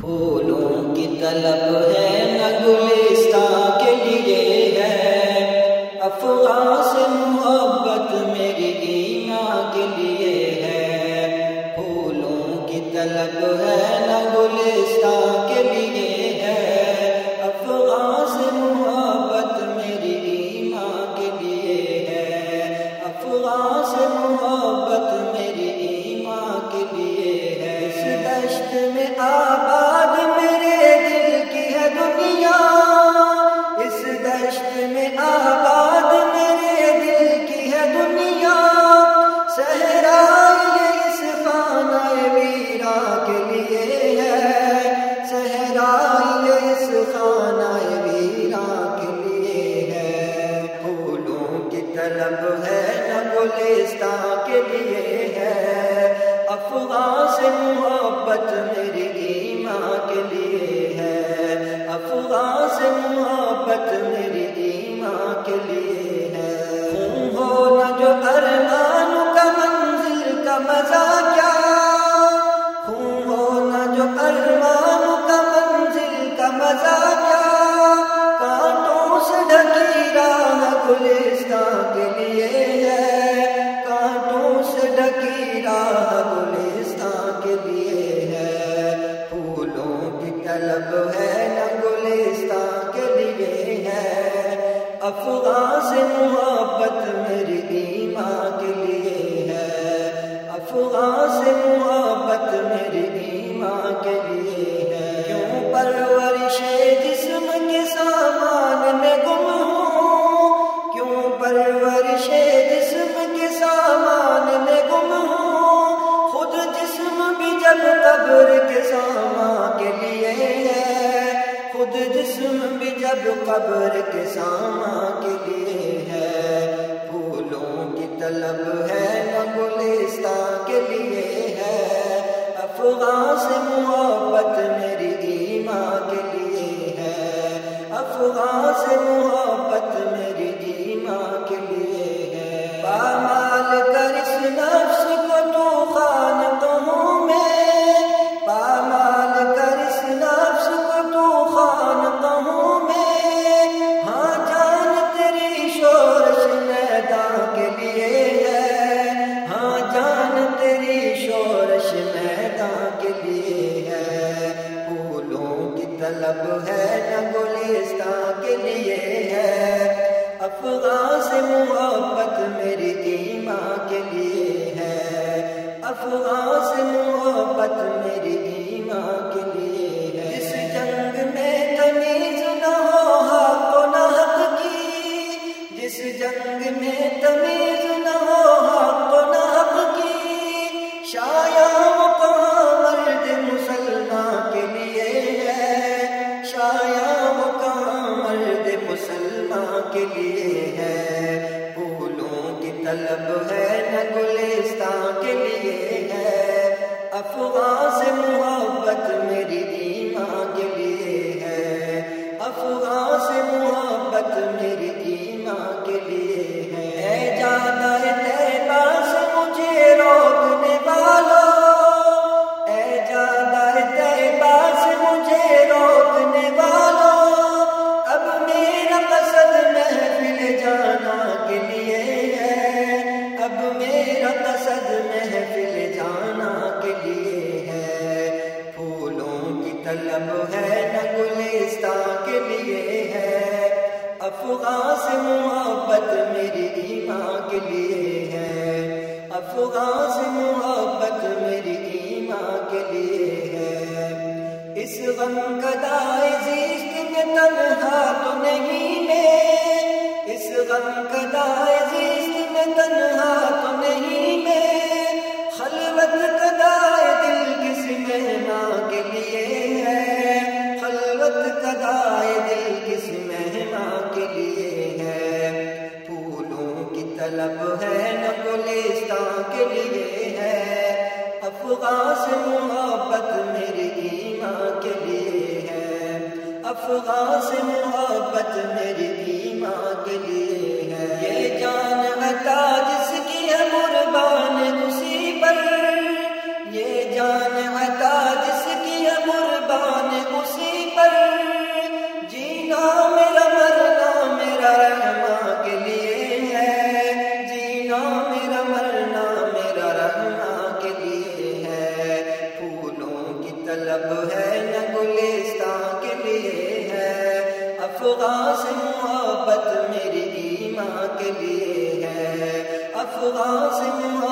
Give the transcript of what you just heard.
پھولوں کی طلب ہے نہ گلستان کے لیے ہے۔ افغان سے محبت میری ایمان کے لیے ہے۔ پھولوں کی طلب ہے گلستان کے لیے ہے۔ افغان سے محبت میری ایمان کے لیے ہے۔ افغان سے محبت سے محبت میری ایمان کے لیے ہے۔ افغان سے محبت میری ایمان کے لیے ہے۔ کیوں پرورش جسم کے سامان میں گم ہوں؟ کیوں پرورش جسم کے سامان میں گم ہوں؟ خود جسم بھی جب قبر کے سامان کے لیے ہے۔ خود جسم اب قبر کے سامان کے لیے ہے۔ پھولوں کی طلب ہے نہ گلستان کے لیے ہے۔ افغان سے محبت میری ایمان کے لیے ہے۔ افغان خدا سے محبت میری ایمان کے لیے ہے۔ افغان سے محبت میری طلب ہے نہ گلستان کے لیے ہے۔ افغان سے محبت میری ایمان کے لیے ہے۔ افغان سے میرا قصد محفل جانا کے لیے ہے۔ پھولوں کی طلب ہے نہ گلستان کے لیے ہے۔ افغان سے محبت میری ایمان کے لیے ہے۔ افغان سے محبت میری ایمان کے لیے ہے۔ اس غم کا دائیں زیست میں تنہا تو نہیں میں۔ اس غم کا دائیں زیست میں تنہا تو نہیں میں، خلوت کا دل کس مہمان کے لیے ہے؟ خلوت کا دائیں دل کس مہمان کے لیے ہے؟ پھولوں کی طلب ہے نہ کے لیے ہے۔ افغان سے محبت میری ایمان کے لیے ہے۔ افغان سے محبت میری ایمان کے لیے ہے افغان سے